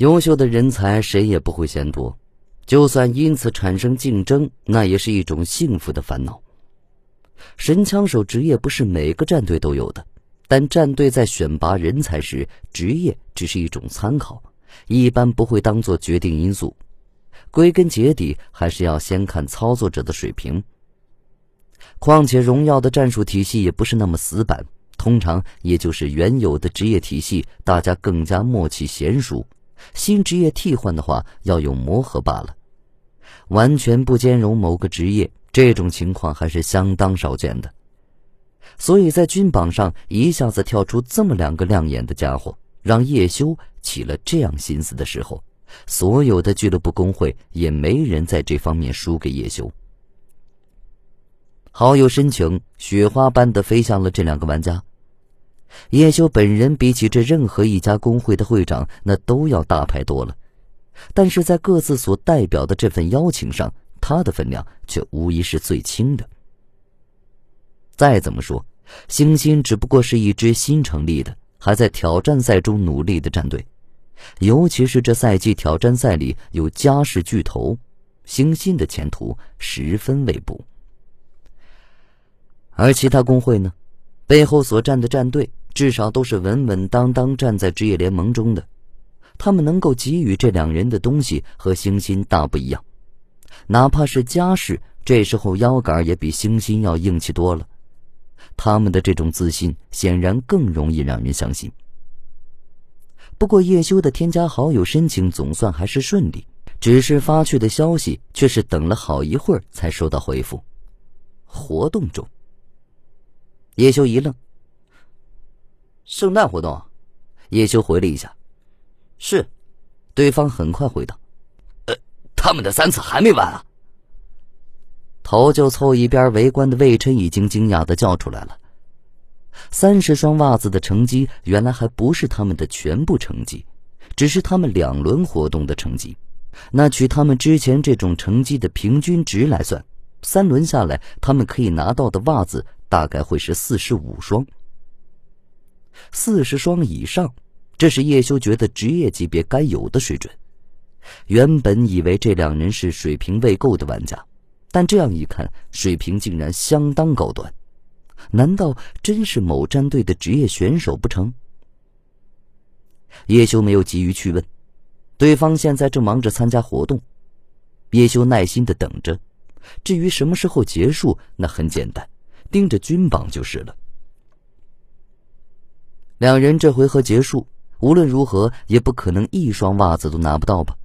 优秀的人才谁也不会嫌多，就算因此产生竞争，那也是一种幸福的烦恼。神枪手职业不是每个战队都有的，但战队在选拔人才时，职业只是一种参考，一般不会当做决定因素。归根结底，还是要先看操作者的水平。况且，荣耀的战术体系也不是那么死板，通常也就是原有的职业体系，大家更加默契娴熟。新职业替换的话，要有磨合罢了。完全不兼容某个职业，这种情况还是相当少见的。所以在军榜上一下子跳出这么两个亮眼的家伙，让叶修起了这样心思的时候，所有的俱乐部工会也没人在这方面输给叶修。好友申请，雪花般的飞向了这两个玩家。叶修本人比起这任何一家工会的会长，那都要大牌多了，但是在各自所代表的这份邀请上，他的分量却无疑是最轻的。再怎么说，星星只不过是一支新成立的、还在挑战赛中努力的战队，尤其是这赛季挑战赛里有家世巨头，星星的前途十分未卜。而其他工会呢，背后所站的战队至少都是稳稳当当站在职业联盟中的，他们能够给予这两人的东西和星星大不一样，哪怕是家世，这时候腰杆也比星星要硬气多了。他们的这种自信显然更容易让人相信。不过叶修的添加好友申请总算还是顺利，只是发去的消息却是等了好一会儿才收到回复，活动中。叶修一愣。圣诞活动，叶修回了一下：“是。”对方很快回道：“呃，他们的三次还没完啊！”头就凑一边围观的魏琛已经惊讶的叫出来了：“三十双袜子的成绩，原来还不是他们的全部成绩，只是他们两轮活动的成绩。那取他们之前这种成绩的平均值来算，三轮下来，他们可以拿到的袜子。”大概会是四十五双，四十双以上，这是叶修觉得职业级别该有的水准。原本以为这两人是水平未够的玩家，但这样一看，水平竟然相当高端。难道真是某战队的职业选手不成？叶修没有急于去问，对方现在正忙着参加活动，叶修耐心的等着。至于什么时候结束，那很简单。盯着军榜就是了。两人这回合结束，无论如何也不可能一双袜子都拿不到吧？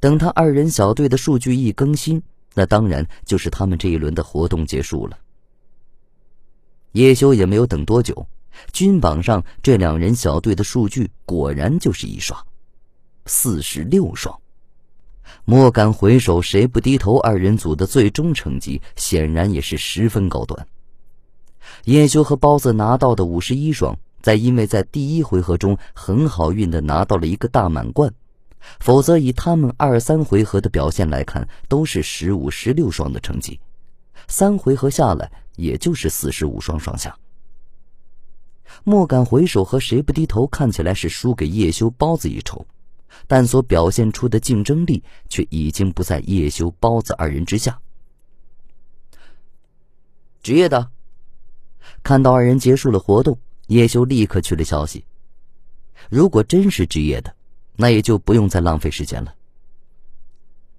等他二人小队的数据一更新，那当然就是他们这一轮的活动结束了。叶修也没有等多久，军榜上这两人小队的数据果然就是一双，四十六双。莫敢回首，谁不低头？二人组的最终成绩显然也是十分高端。叶修和包子拿到的五十一双，在因为在第一回合中很好运的拿到了一个大满贯，否则以他们二三回合的表现来看，都是十五、十六双的成绩，三回合下来也就是四十五双双下。莫敢回首和谁不低头看起来是输给叶修、包子一筹，但所表现出的竞争力却已经不在叶修、包子二人之下。职业的。看到二人结束了活动，叶修立刻去了消息。如果真是职业的，那也就不用再浪费时间了。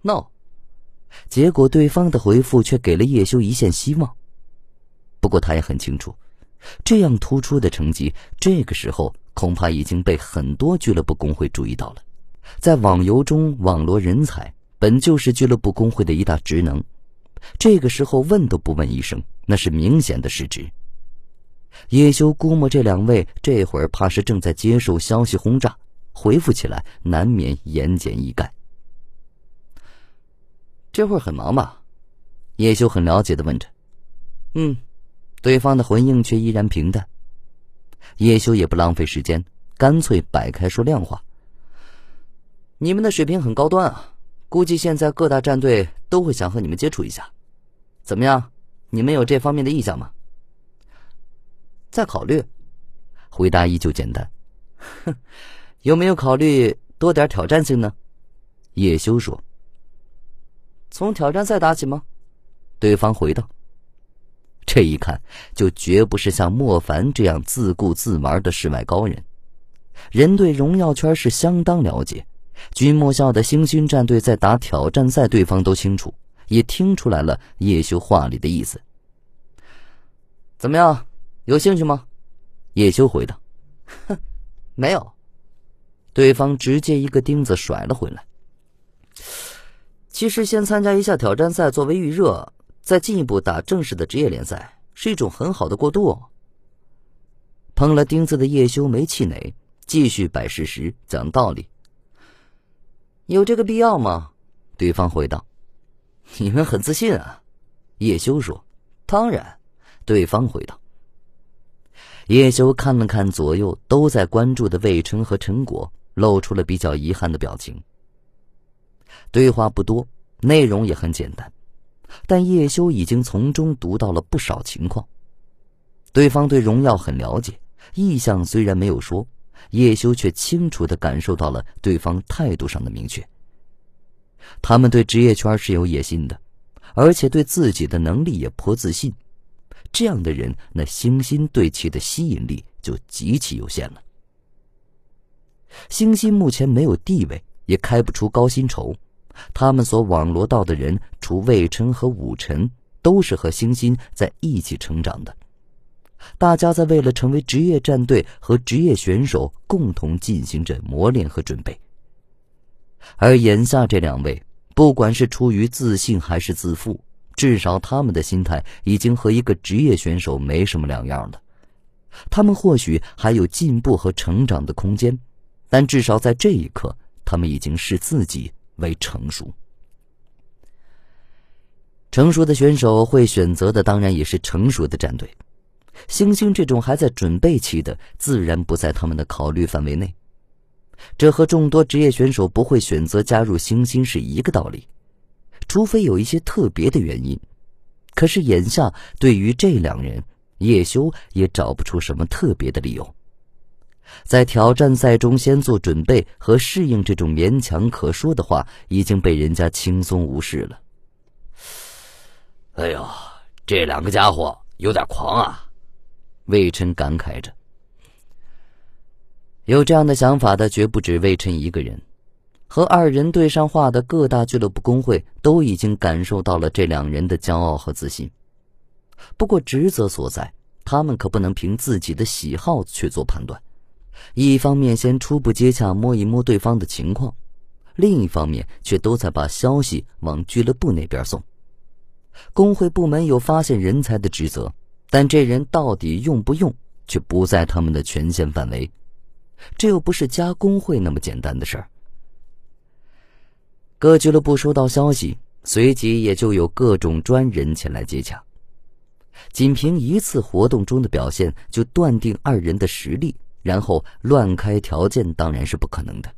No，结果对方的回复却给了叶修一线希望。不过他也很清楚，这样突出的成绩，这个时候恐怕已经被很多俱乐部工会注意到了。在网游中网罗人才，本就是俱乐部工会的一大职能。这个时候问都不问一声，那是明显的失职。叶修估摸这两位这会儿怕是正在接受消息轰炸，回复起来难免言简意赅。这会儿很忙吧？叶修很了解的问着。嗯，对方的回应却依然平淡。叶修也不浪费时间，干脆摆开说亮话。你们的水平很高端啊，估计现在各大战队都会想和你们接触一下。怎么样？你们有这方面的意向吗？再考虑，回答依旧简单。有没有考虑多点挑战性呢？叶修说：“从挑战赛打起吗？”对方回道：“这一看就绝不是像莫凡这样自顾自玩的世外高人，人对荣耀圈是相当了解。君莫笑的星星战队在打挑战赛，对方都清楚，也听出来了叶修话里的意思。怎么样，有兴趣吗？”叶修回道：“，没有。”对方直接一个钉子甩了回来。其实，先参加一下挑战赛作为预热，再进一步打正式的职业联赛，是一种很好的过渡。碰了钉子的叶修没气馁，继续摆事实讲道理。有这个必要吗？对方回道：“你们很自信啊。”叶修说：“当然。”对方回道。叶修看了看左右都在关注的魏琛和陈果。露出了比较遗憾的表情。对话不多，内容也很简单，但叶修已经从中读到了不少情况。对方对荣耀很了解，意向虽然没有说，叶修却清楚的感受到了对方态度上的明确。他们对职业圈是有野心的，而且对自己的能力也颇自信。这样的人，那星星对其的吸引力就极其有限了。星星目前没有地位，也开不出高薪酬。他们所网罗到的人，除魏琛和武臣，都是和星星在一起成长的。大家在为了成为职业战队和职业选手，共同进行着磨练和准备。而眼下这两位，不管是出于自信还是自负，至少他们的心态已经和一个职业选手没什么两样了。他们或许还有进步和成长的空间。但至少在这一刻，他们已经视自己为成熟。成熟的选手会选择的，当然也是成熟的战队。星星这种还在准备期的，自然不在他们的考虑范围内。这和众多职业选手不会选择加入星星是一个道理，除非有一些特别的原因。可是眼下，对于这两人，叶修也找不出什么特别的理由。在挑战赛中先做准备和适应，这种勉强可说的话已经被人家轻松无视了。哎呦，这两个家伙有点狂啊！魏琛感慨着。有这样的想法的绝不止魏琛一个人，和二人对上话的各大俱乐部工会都已经感受到了这两人的骄傲和自信。不过职责所在，他们可不能凭自己的喜好去做判断。一方面先初步接洽摸一摸对方的情况，另一方面却都在把消息往俱乐部那边送。工会部门有发现人才的职责，但这人到底用不用，却不在他们的权限范围。这又不是加工会那么简单的事儿。各俱乐部收到消息，随即也就有各种专人前来接洽。仅凭一次活动中的表现，就断定二人的实力。然后乱开条件当然是不可能的。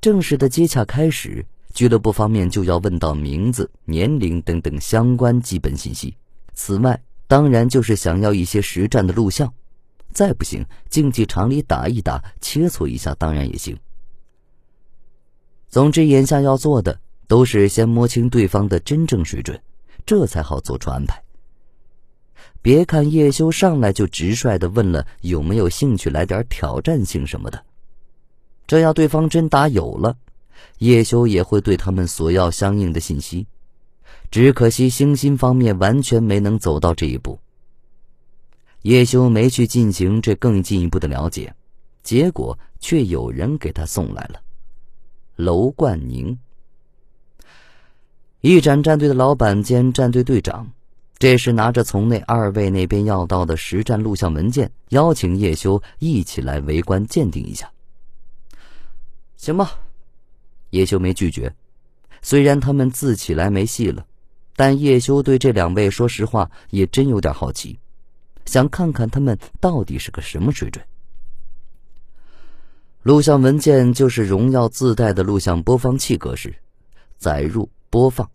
正式的接洽开始，俱乐部方面就要问到名字、年龄等等相关基本信息。此外，当然就是想要一些实战的录像。再不行，竞技场里打一打，切磋一下当然也行。总之，眼下要做的都是先摸清对方的真正水准，这才好做出安排。别看叶修上来就直率的问了有没有兴趣来点挑战性什么的，这要对方真答有了，叶修也会对他们索要相应的信息。只可惜星星方面完全没能走到这一步。叶修没去进行这更进一步的了解，结果却有人给他送来了。楼冠宁，一展战队的老板兼战队队长。这时，拿着从那二位那边要到的实战录像文件，邀请叶修一起来围观鉴定一下。行吧，叶修没拒绝。虽然他们自起来没戏了，但叶修对这两位说实话也真有点好奇，想看看他们到底是个什么水准。录像文件就是荣耀自带的录像播放器格式，载入播放。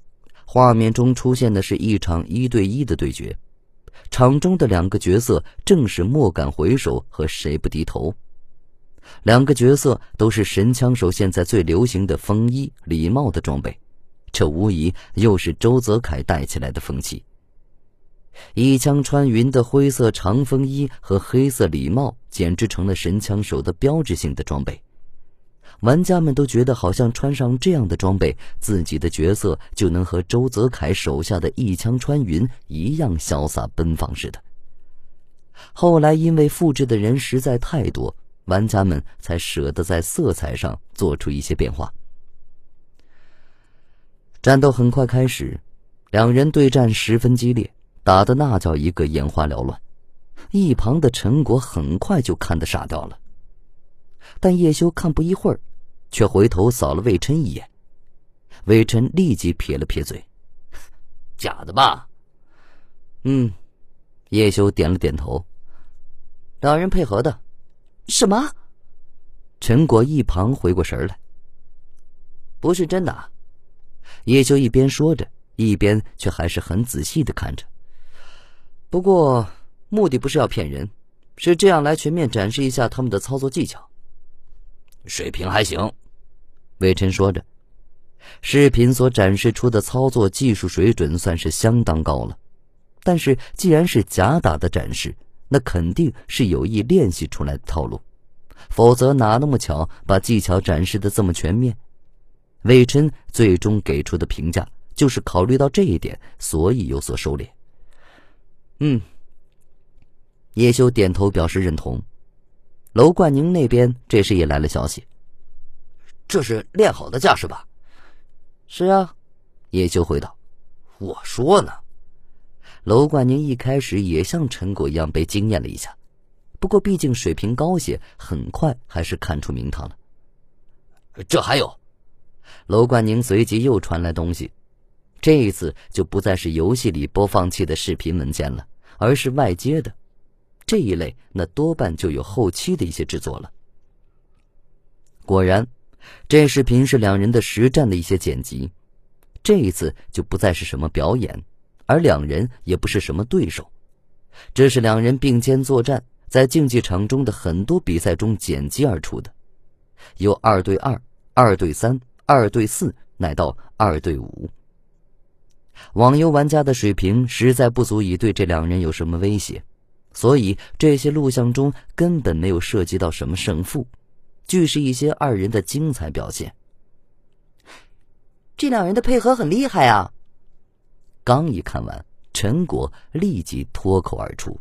画面中出现的是一场一对一的对决，场中的两个角色正是莫敢回首和谁不低头。两个角色都是神枪手现在最流行的风衣、礼帽的装备，这无疑又是周泽楷带起来的风气。一枪穿云的灰色长风衣和黑色礼帽，简直成了神枪手的标志性的装备。玩家们都觉得，好像穿上这样的装备，自己的角色就能和周泽楷手下的一枪穿云一样潇洒奔放似的。后来，因为复制的人实在太多。玩家们才舍得在色彩上做出一些变化。战斗很快开始，两人对战十分激烈，打的那叫一个眼花缭乱。一旁的陈果很快就看得傻掉了，但叶修看不一会儿，却回头扫了魏琛一眼。魏琛立即撇了撇嘴：“假的吧？”“嗯。”叶修点了点头。两人配合的。什么？陈果一旁回过神来，不是真的。叶修一边说着，一边却还是很仔细的看着。不过目的不是要骗人，是这样来全面展示一下他们的操作技巧。水平还行，魏琛说着，视频所展示出的操作技术水准算是相当高了。但是既然是假打的展示。那肯定是有意练习出来的套路，否则哪那么巧把技巧展示的这么全面？魏琛最终给出的评价就是考虑到这一点，所以有所收敛。嗯，叶修点头表示认同。楼冠宁那边这时也来了消息，这是练好的架势吧？是啊，叶修回道。我说呢。楼冠宁一开始也像陈果一样被惊艳了一下，不过毕竟水平高些，很快还是看出名堂了。这还有，楼冠宁随即又传来东西，这一次就不再是游戏里播放器的视频文件了，而是外接的。这一类那多半就有后期的一些制作了。果然，这视频是两人的实战的一些剪辑，这一次就不再是什么表演。而两人也不是什么对手，这是两人并肩作战，在竞技场中的很多比赛中剪辑而出的，有二对二、二对三、二对四，乃到二对五。网游玩家的水平实在不足以对这两人有什么威胁，所以这些录像中根本没有涉及到什么胜负，俱是一些二人的精彩表现。这两人的配合很厉害啊！刚一看完，陈果立即脱口而出。